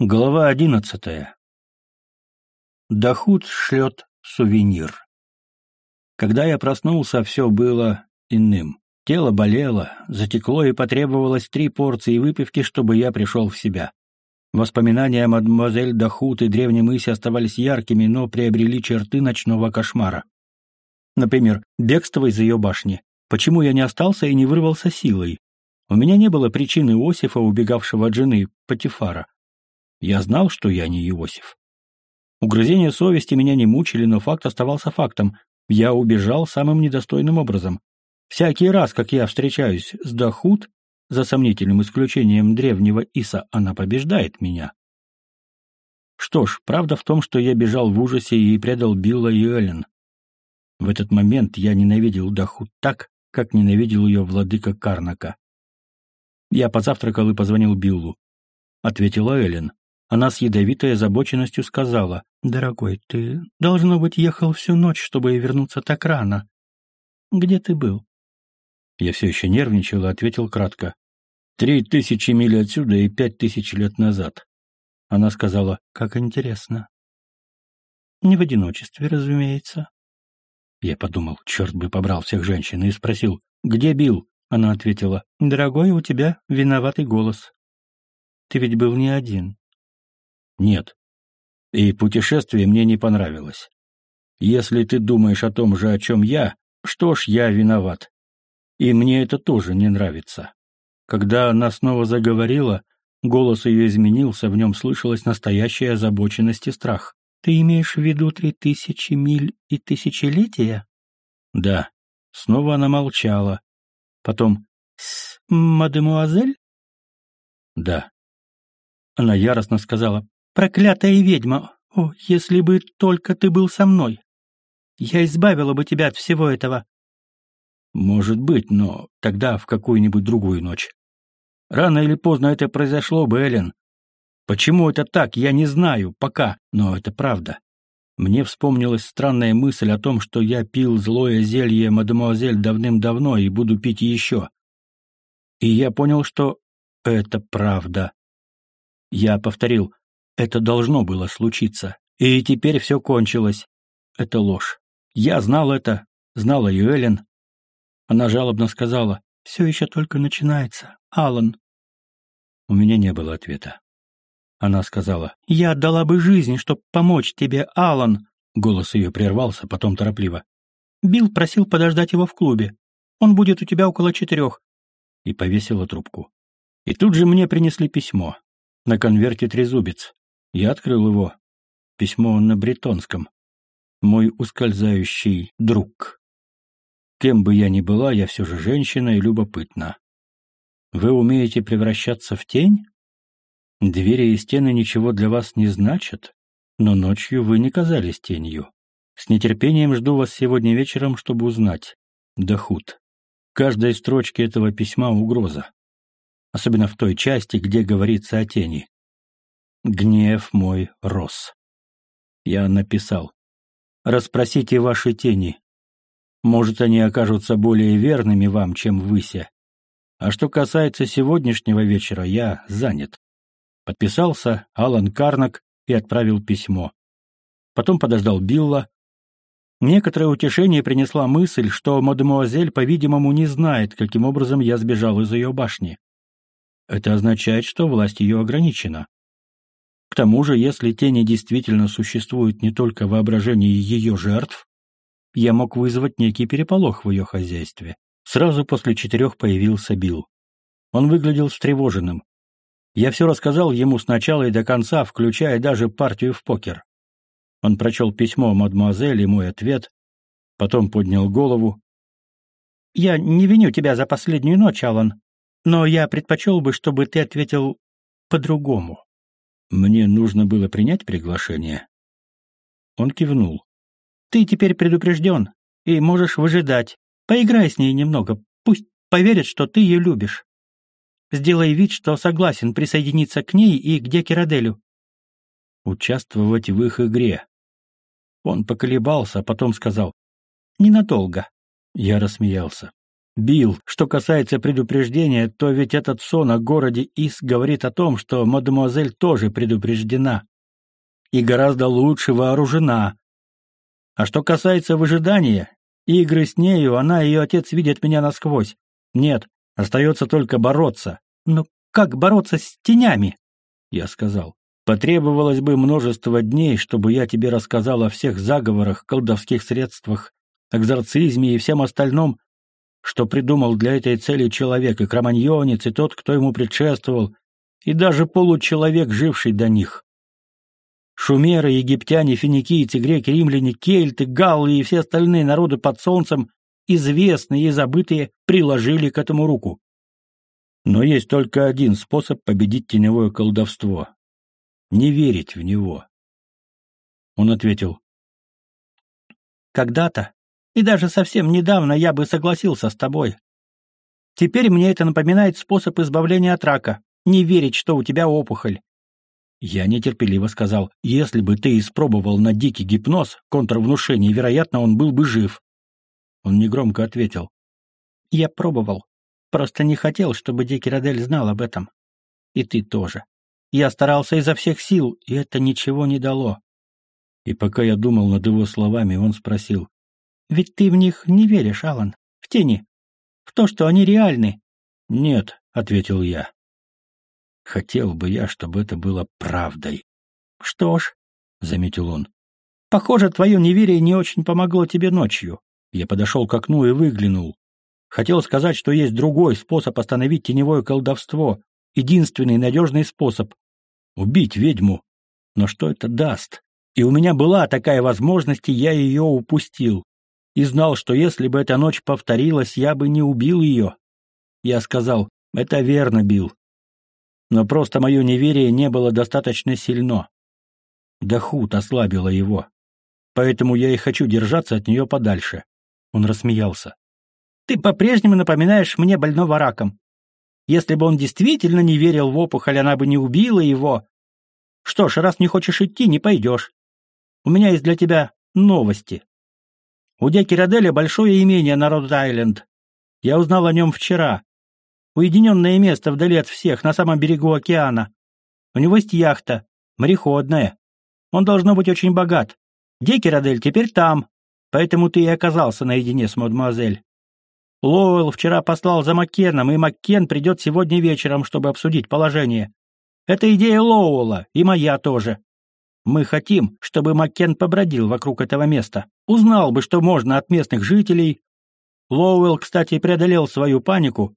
Глава одиннадцатая. Дахут шлет сувенир. Когда я проснулся, все было иным. Тело болело, затекло и потребовалось три порции выпивки, чтобы я пришел в себя. Воспоминания мадемуазель Дахут и древней мысе оставались яркими, но приобрели черты ночного кошмара. Например, бегство из ее башни. Почему я не остался и не вырвался силой? У меня не было причины Иосифа, убегавшего от жены, Патифара. Я знал, что я не Иосиф. Угрызения совести меня не мучили, но факт оставался фактом. Я убежал самым недостойным образом. Всякий раз, как я встречаюсь с Дахут, за сомнительным исключением древнего Иса, она побеждает меня. Что ж, правда в том, что я бежал в ужасе и предал Билла и Эллен. В этот момент я ненавидел Дахут так, как ненавидел ее владыка Карнака. Я позавтракал и позвонил Биллу. Ответила Эллен. Она с ядовитой озабоченностью сказала, «Дорогой, ты, должно быть, ехал всю ночь, чтобы вернуться так рано. Где ты был?» Я все еще нервничал и ответил кратко. «Три тысячи миль отсюда и пять тысяч лет назад». Она сказала, «Как интересно». «Не в одиночестве, разумеется». Я подумал, черт бы побрал всех женщин, и спросил, «Где Билл?» Она ответила, «Дорогой, у тебя виноватый голос. Ты ведь был не один. Нет. И путешествие мне не понравилось. Если ты думаешь о том же, о чем я, что ж, я виноват. И мне это тоже не нравится. Когда она снова заговорила, голос ее изменился, в нем слышалась настоящая озабоченность и страх. «Ты имеешь в виду три тысячи миль и тысячелетия?» «Да». Снова она молчала. Потом «С мадемуазель?» «Да». Она яростно сказала Проклятая ведьма! О, если бы только ты был со мной! Я избавила бы тебя от всего этого!» «Может быть, но тогда в какую-нибудь другую ночь. Рано или поздно это произошло бы, Эллен. Почему это так, я не знаю, пока, но это правда. Мне вспомнилась странная мысль о том, что я пил злое зелье мадемуазель давным-давно и буду пить еще. И я понял, что это правда. Я повторил это должно было случиться. И теперь все кончилось. Это ложь. Я знал это, знала и Эллен. Она жалобно сказала, «Все еще только начинается, Алан». У меня не было ответа. Она сказала, «Я отдала бы жизнь, чтобы помочь тебе, Алан». Голос ее прервался, потом торопливо. «Билл просил подождать его в клубе. Он будет у тебя около четырех». И повесила трубку. И тут же мне принесли письмо. На конверте трезубец. Я открыл его. Письмо на бретонском. Мой ускользающий друг. Кем бы я ни была, я все же женщина и любопытна. Вы умеете превращаться в тень? Двери и стены ничего для вас не значат, но ночью вы не казались тенью. С нетерпением жду вас сегодня вечером, чтобы узнать. Дахут. Каждой строчке этого письма угроза. Особенно в той части, где говорится о тени. Гнев мой рос. Я написал. Расспросите ваши тени. Может, они окажутся более верными вам, чем выся. А что касается сегодняшнего вечера, я занят. Подписался Алан Карнак и отправил письмо. Потом подождал Билла. Некоторое утешение принесла мысль, что мадемуазель, по-видимому, не знает, каким образом я сбежал из ее башни. Это означает, что власть ее ограничена. К тому же, если тени действительно существуют не только в воображении ее жертв, я мог вызвать некий переполох в ее хозяйстве. Сразу после четырех появился Билл. Он выглядел встревоженным. Я все рассказал ему сначала и до конца, включая даже партию в покер. Он прочел письмо мадемуазель и мой ответ, потом поднял голову. «Я не виню тебя за последнюю ночь, Алан, но я предпочел бы, чтобы ты ответил по-другому». Мне нужно было принять приглашение. Он кивнул. «Ты теперь предупрежден и можешь выжидать. Поиграй с ней немного, пусть поверит, что ты ее любишь. Сделай вид, что согласен присоединиться к ней и к Декераделю». Участвовать в их игре. Он поколебался, а потом сказал «Ненадолго». Я рассмеялся. Билл, что касается предупреждения, то ведь этот сон о городе Ис говорит о том, что мадемуазель тоже предупреждена. И гораздо лучше вооружена. А что касается выжидания, игры с нею, она и ее отец видят меня насквозь. Нет, остается только бороться. Но как бороться с тенями? Я сказал. Потребовалось бы множество дней, чтобы я тебе рассказал о всех заговорах, колдовских средствах, экзорцизме и всем остальном, что придумал для этой цели человек, и кроманьонец, и тот, кто ему предшествовал, и даже получеловек, живший до них. Шумеры, египтяне, финикийцы, греки, римляне, кельты, галлы и все остальные народы под солнцем, известные и забытые, приложили к этому руку. Но есть только один способ победить теневое колдовство — не верить в него. Он ответил, «Когда-то и даже совсем недавно я бы согласился с тобой. Теперь мне это напоминает способ избавления от рака. Не верить, что у тебя опухоль. Я нетерпеливо сказал, если бы ты испробовал на дикий гипноз, контрвнушение, вероятно, он был бы жив. Он негромко ответил. Я пробовал. Просто не хотел, чтобы Дикий Родель знал об этом. И ты тоже. Я старался изо всех сил, и это ничего не дало. И пока я думал над его словами, он спросил. Ведь ты в них не веришь, Алан, в тени, в то, что они реальны. Нет, ответил я. Хотел бы я, чтобы это было правдой. Что ж, заметил он. Похоже, твое неверие не очень помогло тебе ночью. Я подошел к окну и выглянул. Хотел сказать, что есть другой способ остановить теневое колдовство, единственный надежный способ — убить ведьму. Но что это даст? И у меня была такая возможность, и я ее упустил и знал, что если бы эта ночь повторилась, я бы не убил ее. Я сказал, это верно, Билл. Но просто мое неверие не было достаточно сильно. Дахут ослабила его. Поэтому я и хочу держаться от нее подальше. Он рассмеялся. Ты по-прежнему напоминаешь мне больного раком. Если бы он действительно не верил в опухоль, она бы не убила его. Что ж, раз не хочешь идти, не пойдешь. У меня есть для тебя новости. У Деки Роделя большое имение на Род-Айленд. Я узнал о нем вчера. Уединенное место вдали от всех, на самом берегу океана. У него есть яхта, мореходная. Он должно быть очень богат. Деки Родель теперь там, поэтому ты и оказался наедине с мадемуазель. Лоуэлл вчера послал за Маккеном, и Маккен придет сегодня вечером, чтобы обсудить положение. Это идея Лоуэлла, и моя тоже. Мы хотим, чтобы Маккен побродил вокруг этого места, узнал бы, что можно от местных жителей. Лоуэлл, кстати, преодолел свою панику.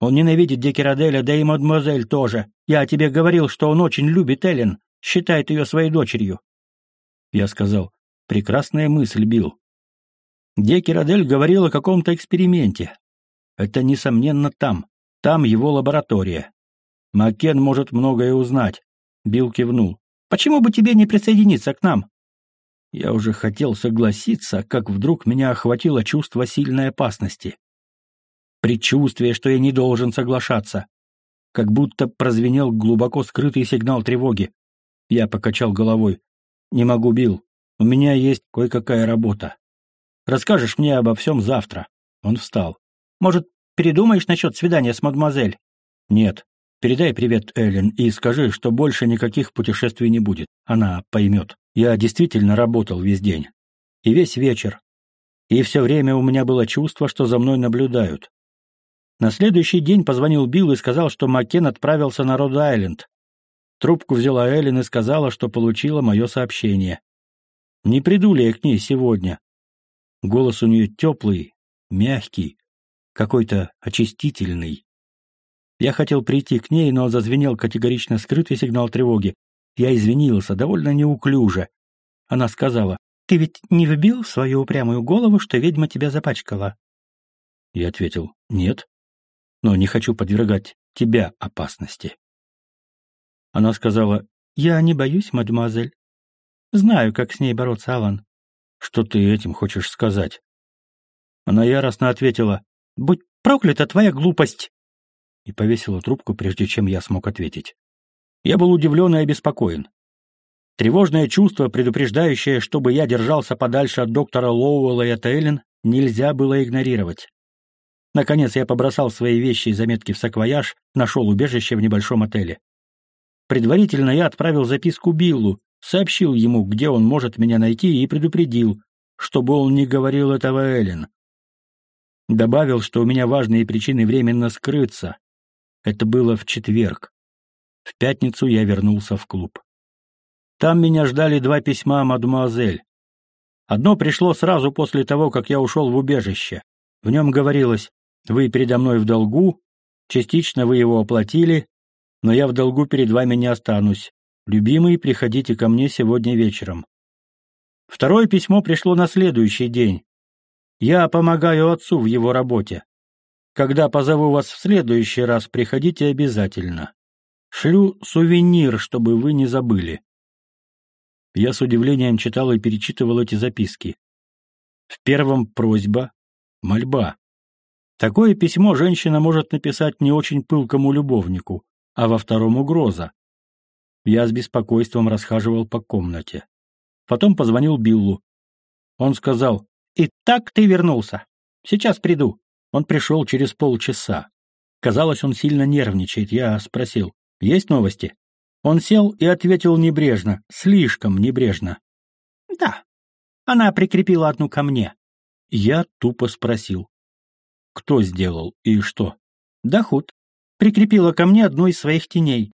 Он ненавидит Декераделя, да и мадемуазель тоже. Я тебе говорил, что он очень любит Эллен, считает ее своей дочерью. Я сказал, прекрасная мысль, Билл. Декерадель говорил о каком-то эксперименте. Это, несомненно, там. Там его лаборатория. Маккен может многое узнать. Билл кивнул. Почему бы тебе не присоединиться к нам?» Я уже хотел согласиться, как вдруг меня охватило чувство сильной опасности. Предчувствие, что я не должен соглашаться. Как будто прозвенел глубоко скрытый сигнал тревоги. Я покачал головой. «Не могу, Билл. У меня есть кое-какая работа. Расскажешь мне обо всем завтра». Он встал. «Может, передумаешь насчет свидания с мадемуазель?» «Нет. Передай привет Эллен и скажи, что больше никаких путешествий не будет. Она поймет. Я действительно работал весь день. И весь вечер. И все время у меня было чувство, что за мной наблюдают. На следующий день позвонил Билл и сказал, что Маккен отправился на Род-Айленд. Трубку взяла Эллен и сказала, что получила мое сообщение. Не приду ли я к ней сегодня? Голос у нее теплый, мягкий, какой-то очистительный. Я хотел прийти к ней, но зазвенел категорично скрытый сигнал тревоги. Я извинился, довольно неуклюже. Она сказала, «Ты ведь не вбил в свою упрямую голову, что ведьма тебя запачкала?» Я ответил, «Нет, но не хочу подвергать тебя опасности». Она сказала, «Я не боюсь, мадемуазель. Знаю, как с ней бороться, Алан». «Что ты этим хочешь сказать?» Она яростно ответила, «Будь проклята твоя глупость!» И повесила трубку, прежде чем я смог ответить. Я был удивлен и обеспокоен. Тревожное чувство, предупреждающее, чтобы я держался подальше от доктора Лоуэлла и от Эллен, нельзя было игнорировать. Наконец я побросал свои вещи и заметки в саквояж, нашел убежище в небольшом отеле. Предварительно я отправил записку Биллу, сообщил ему, где он может меня найти, и предупредил, чтобы он не говорил этого Эллен. Добавил, что у меня важные причины временно скрыться. Это было в четверг. В пятницу я вернулся в клуб. Там меня ждали два письма мадемуазель. Одно пришло сразу после того, как я ушел в убежище. В нем говорилось «Вы передо мной в долгу, частично вы его оплатили, но я в долгу перед вами не останусь. Любимый, приходите ко мне сегодня вечером». Второе письмо пришло на следующий день. Я помогаю отцу в его работе. Когда позову вас в следующий раз, приходите обязательно. Шлю сувенир, чтобы вы не забыли. Я с удивлением читал и перечитывал эти записки. В первом просьба, мольба. Такое письмо женщина может написать не очень пылкому любовнику, а во втором угроза. Я с беспокойством расхаживал по комнате. Потом позвонил Биллу. Он сказал, «И так ты вернулся. Сейчас приду». Он пришел через полчаса. Казалось, он сильно нервничает. Я спросил, «Есть новости?» Он сел и ответил небрежно, слишком небрежно. «Да, она прикрепила одну ко мне». Я тупо спросил. «Кто сделал и что?» «Дахут. Прикрепила ко мне одну из своих теней».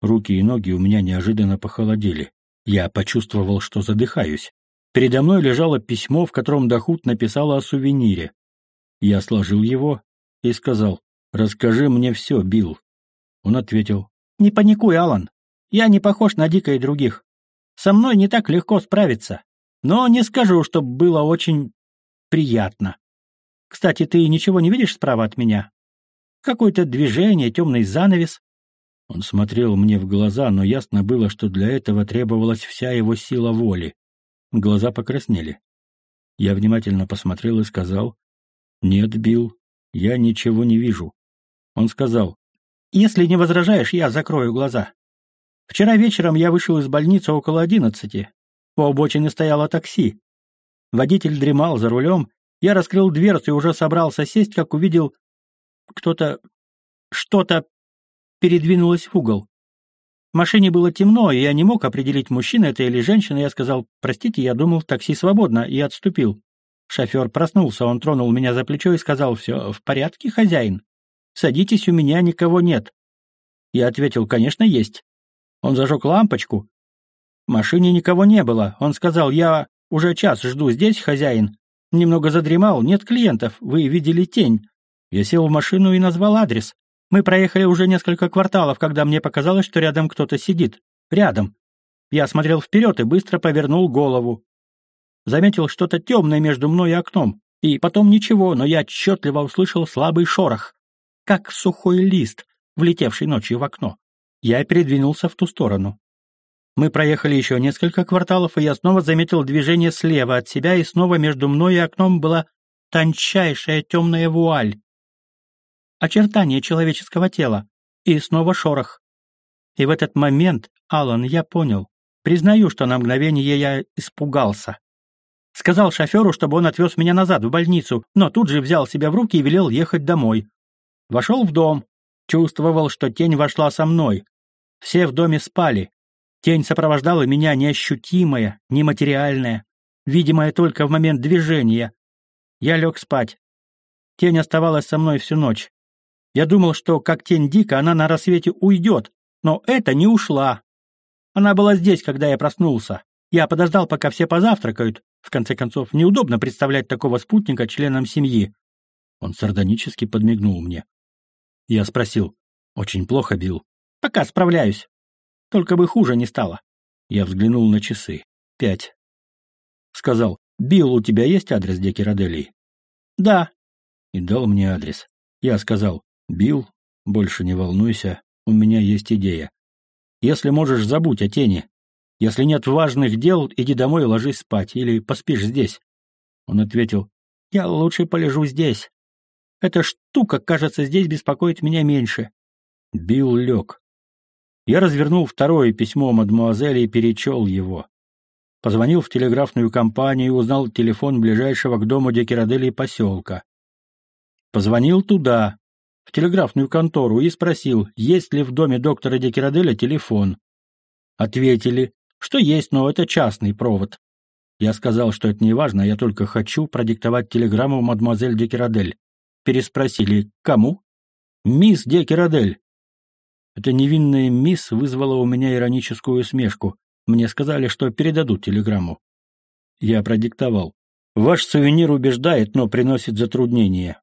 Руки и ноги у меня неожиданно похолодели. Я почувствовал, что задыхаюсь. Передо мной лежало письмо, в котором Дахут написала о сувенире. Я сложил его и сказал, «Расскажи мне все, Билл». Он ответил, «Не паникуй, Алан. Я не похож на Дика и других. Со мной не так легко справиться. Но не скажу, чтобы было очень приятно. Кстати, ты ничего не видишь справа от меня? Какое-то движение, темный занавес. Он смотрел мне в глаза, но ясно было, что для этого требовалась вся его сила воли. Глаза покраснели. Я внимательно посмотрел и сказал, «Нет, Билл, я ничего не вижу». Он сказал, «Если не возражаешь, я закрою глаза. Вчера вечером я вышел из больницы около одиннадцати. У обочины стояло такси. Водитель дремал за рулем. Я раскрыл дверцу и уже собрался сесть, как увидел кто-то... что-то передвинулось в угол. В машине было темно, и я не мог определить, мужчина это или женщина. Я сказал, простите, я думал, такси свободно, и отступил. Шофер проснулся, он тронул меня за плечо и сказал, все в порядке, хозяин? Садитесь, у меня никого нет. Я ответил, конечно, есть. Он зажег лампочку. В машине никого не было. Он сказал, я уже час жду здесь, хозяин. Немного задремал, нет клиентов, вы видели тень. Я сел в машину и назвал адрес. Мы проехали уже несколько кварталов, когда мне показалось, что рядом кто-то сидит. Рядом. Я смотрел вперед и быстро повернул голову. Заметил что-то темное между мной и окном. И потом ничего, но я отчетливо услышал слабый шорох. Как сухой лист, влетевший ночью в окно. Я передвинулся в ту сторону. Мы проехали еще несколько кварталов, и я снова заметил движение слева от себя, и снова между мной и окном была тончайшая темная вуаль очертания человеческого тела, и снова шорох. И в этот момент, Алан, я понял. Признаю, что на мгновение я испугался. Сказал шоферу, чтобы он отвез меня назад в больницу, но тут же взял себя в руки и велел ехать домой. Вошел в дом. Чувствовал, что тень вошла со мной. Все в доме спали. Тень сопровождала меня неощутимая, нематериальная, видимая только в момент движения. Я лег спать. Тень оставалась со мной всю ночь. Я думал, что, как тень Дика, она на рассвете уйдет, но это не ушла. Она была здесь, когда я проснулся. Я подождал, пока все позавтракают. В конце концов, неудобно представлять такого спутника членом семьи. Он сардонически подмигнул мне. Я спросил. Очень плохо бил. Пока справляюсь. Только бы хуже не стало. Я взглянул на часы. Пять. Сказал, Билл, у тебя есть адрес Декираделии? Да. И дал мне адрес. Я сказал, Бил, больше не волнуйся, у меня есть идея. Если можешь, забудь о тени. Если нет важных дел, иди домой и ложись спать, или поспишь здесь. Он ответил, я лучше полежу здесь. Эта штука, кажется, здесь беспокоит меня меньше. Бил лег. Я развернул второе письмо мадемуазели и перечел его. Позвонил в телеграфную компанию и узнал телефон ближайшего к дому Декераделии поселка. Позвонил туда, в телеграфную контору, и спросил, есть ли в доме доктора Декираделя телефон. Ответили, что есть, но это частный провод. Я сказал, что это не важно, я только хочу продиктовать телеграмму мадемуазель Декирадель. Переспросили, кому? Мисс Декирадель. Эта невинная мисс вызвала у меня ироническую усмешку. Мне сказали, что передадут телеграмму. Я продиктовал. Ваш сувенир убеждает, но приносит затруднения.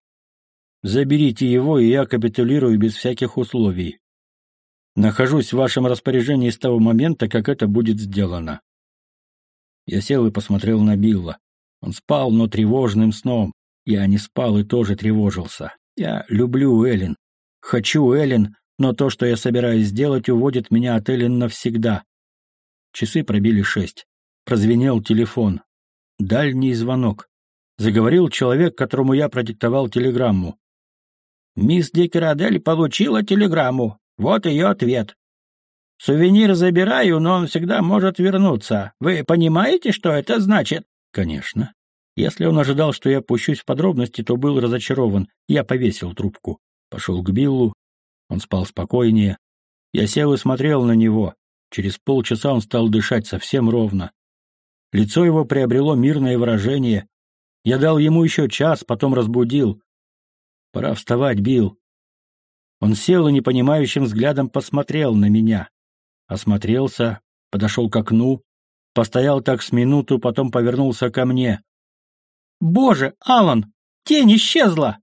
Заберите его, и я капитулирую без всяких условий. Нахожусь в вашем распоряжении с того момента, как это будет сделано. Я сел и посмотрел на Билла. Он спал, но тревожным сном. Я не спал и тоже тревожился. Я люблю Эллен. Хочу Эллен, но то, что я собираюсь сделать, уводит меня от Эллен навсегда. Часы пробили шесть. Прозвенел телефон. Дальний звонок. Заговорил человек, которому я продиктовал телеграмму. «Мисс Декерадель получила телеграмму. Вот ее ответ. Сувенир забираю, но он всегда может вернуться. Вы понимаете, что это значит?» «Конечно». Если он ожидал, что я пущусь в подробности, то был разочарован. Я повесил трубку. Пошел к Биллу. Он спал спокойнее. Я сел и смотрел на него. Через полчаса он стал дышать совсем ровно. Лицо его приобрело мирное выражение. Я дал ему еще час, потом разбудил. «Пора вставать, Билл». Он сел и непонимающим взглядом посмотрел на меня. Осмотрелся, подошел к окну, постоял так с минуту, потом повернулся ко мне. «Боже, Алан, тень исчезла!»